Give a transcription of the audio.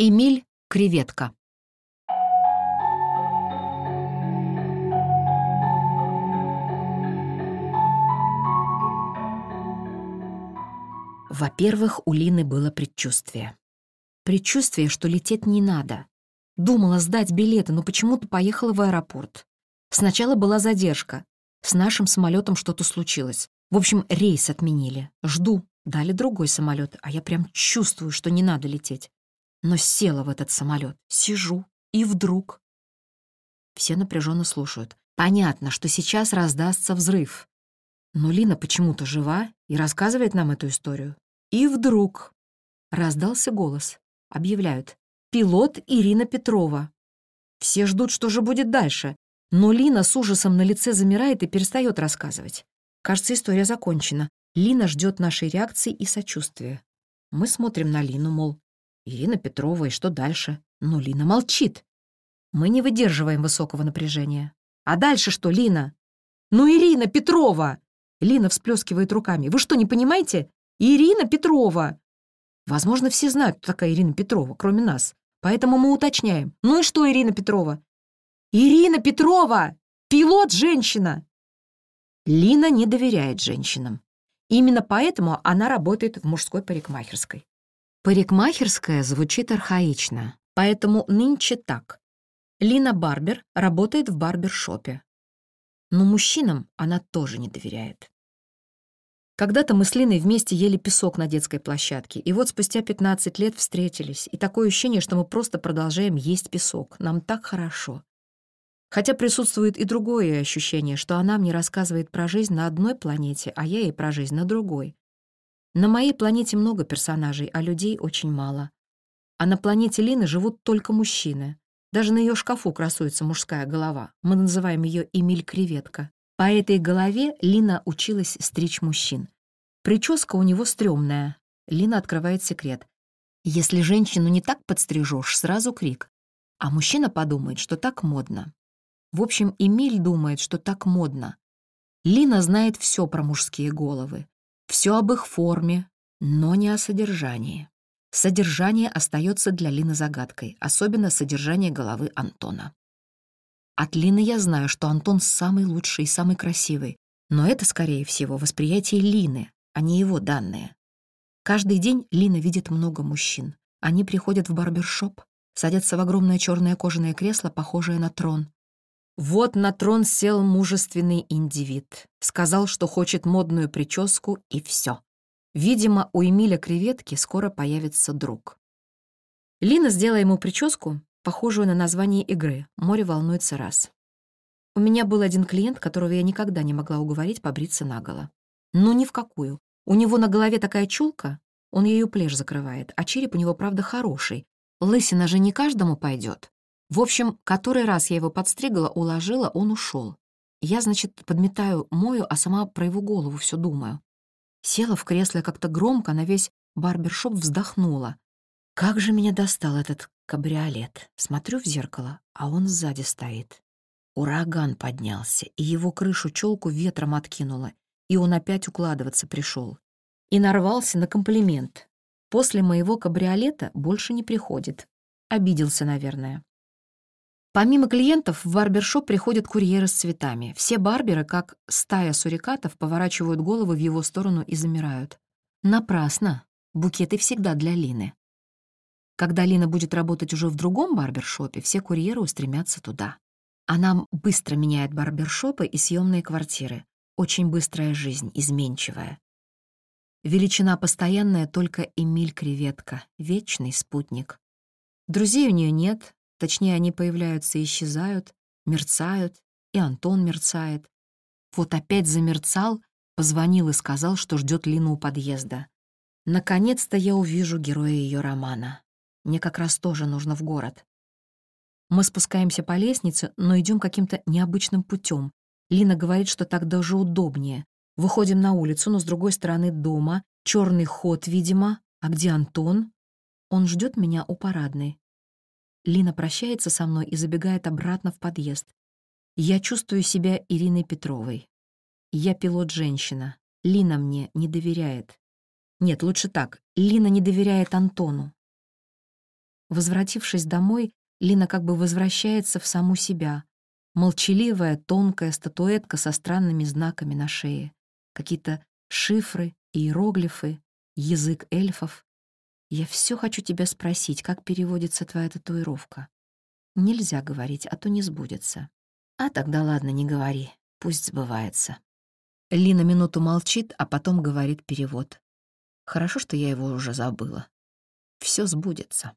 Эмиль Креветка. Во-первых, у Лины было предчувствие. Предчувствие, что лететь не надо. Думала сдать билеты, но почему-то поехала в аэропорт. Сначала была задержка. С нашим самолетом что-то случилось. В общем, рейс отменили. Жду. Дали другой самолет, а я прям чувствую, что не надо лететь. Но села в этот самолет, сижу, и вдруг... Все напряженно слушают. Понятно, что сейчас раздастся взрыв. Но Лина почему-то жива и рассказывает нам эту историю. И вдруг раздался голос. Объявляют. Пилот Ирина Петрова. Все ждут, что же будет дальше. Но Лина с ужасом на лице замирает и перестает рассказывать. Кажется, история закончена. Лина ждет нашей реакции и сочувствия. Мы смотрим на Лину, мол, Ирина Петрова, и что дальше? Но Лина молчит. Мы не выдерживаем высокого напряжения. А дальше что, Лина? Ну, Ирина Петрова! Лина всплескивает руками. Вы что, не понимаете? Ирина Петрова! Возможно, все знают, кто такая Ирина Петрова, кроме нас. Поэтому мы уточняем. Ну и что, Ирина Петрова? Ирина Петрова! Пилот-женщина! Лина не доверяет женщинам. Именно поэтому она работает в мужской парикмахерской. Парикмахерская звучит архаично, поэтому нынче так. Лина Барбер работает в барбершопе. Но мужчинам она тоже не доверяет. Когда-то мы с Линой вместе ели песок на детской площадке, и вот спустя 15 лет встретились, и такое ощущение, что мы просто продолжаем есть песок. Нам так хорошо. Хотя присутствует и другое ощущение, что она мне рассказывает про жизнь на одной планете, а я ей про жизнь на другой. На моей планете много персонажей, а людей очень мало. А на планете Лины живут только мужчины. Даже на ее шкафу красуется мужская голова. Мы называем ее Эмиль Креветка. По этой голове Лина училась стричь мужчин. Прическа у него стрёмная. Лина открывает секрет. Если женщину не так подстрижешь, сразу крик. А мужчина подумает, что так модно. В общем, Эмиль думает, что так модно. Лина знает все про мужские головы. Все об их форме, но не о содержании. Содержание остается для Лины загадкой, особенно содержание головы Антона. От Лины я знаю, что Антон самый лучший и самый красивый, но это, скорее всего, восприятие Лины, а не его данные. Каждый день Лина видит много мужчин. Они приходят в барбершоп, садятся в огромное черное кожаное кресло, похожее на трон. Вот на трон сел мужественный индивид. Сказал, что хочет модную прическу, и все. Видимо, у Эмиля Креветки скоро появится друг. Лина сделала ему прическу, похожую на название игры «Море волнуется раз». У меня был один клиент, которого я никогда не могла уговорить побриться наголо. Ну, ни в какую. У него на голове такая чулка, он ею плешь закрывает, а череп у него, правда, хороший. Лысина же не каждому пойдет. В общем, который раз я его подстригла, уложила, он ушел. Я, значит, подметаю, мою, а сама про его голову все думаю. Села в кресло как-то громко, на весь барбершоп вздохнула. Как же меня достал этот кабриолет. Смотрю в зеркало, а он сзади стоит. Ураган поднялся, и его крышу-челку ветром откинуло, и он опять укладываться пришел. И нарвался на комплимент. После моего кабриолета больше не приходит. Обиделся, наверное. Помимо клиентов, в барбершоп приходят курьеры с цветами. Все барберы, как стая сурикатов, поворачивают головы в его сторону и замирают. Напрасно. Букеты всегда для Лины. Когда Лина будет работать уже в другом барбершопе, все курьеры устремятся туда. Она быстро меняет барбершопы и съемные квартиры. Очень быстрая жизнь, изменчивая. Величина постоянная только Эмиль Креветка, вечный спутник. Друзей у нее нет, Точнее, они появляются и исчезают, мерцают, и Антон мерцает. Вот опять замерцал, позвонил и сказал, что ждет Лину у подъезда. Наконец-то я увижу героя ее романа. Мне как раз тоже нужно в город. Мы спускаемся по лестнице, но идем каким-то необычным путем. Лина говорит, что так даже удобнее. Выходим на улицу, но с другой стороны дома, черный ход, видимо. А где Антон? Он ждет меня у парадной. Лина прощается со мной и забегает обратно в подъезд. Я чувствую себя Ириной Петровой. Я пилот-женщина. Лина мне не доверяет. Нет, лучше так. Лина не доверяет Антону. Возвратившись домой, Лина как бы возвращается в саму себя. Молчаливая, тонкая статуэтка со странными знаками на шее. Какие-то шифры, иероглифы, язык эльфов. Я все хочу тебя спросить, как переводится твоя татуировка. Нельзя говорить, а то не сбудется. А тогда ладно, не говори, пусть сбывается. Лина минуту молчит, а потом говорит перевод. Хорошо, что я его уже забыла. Все сбудется.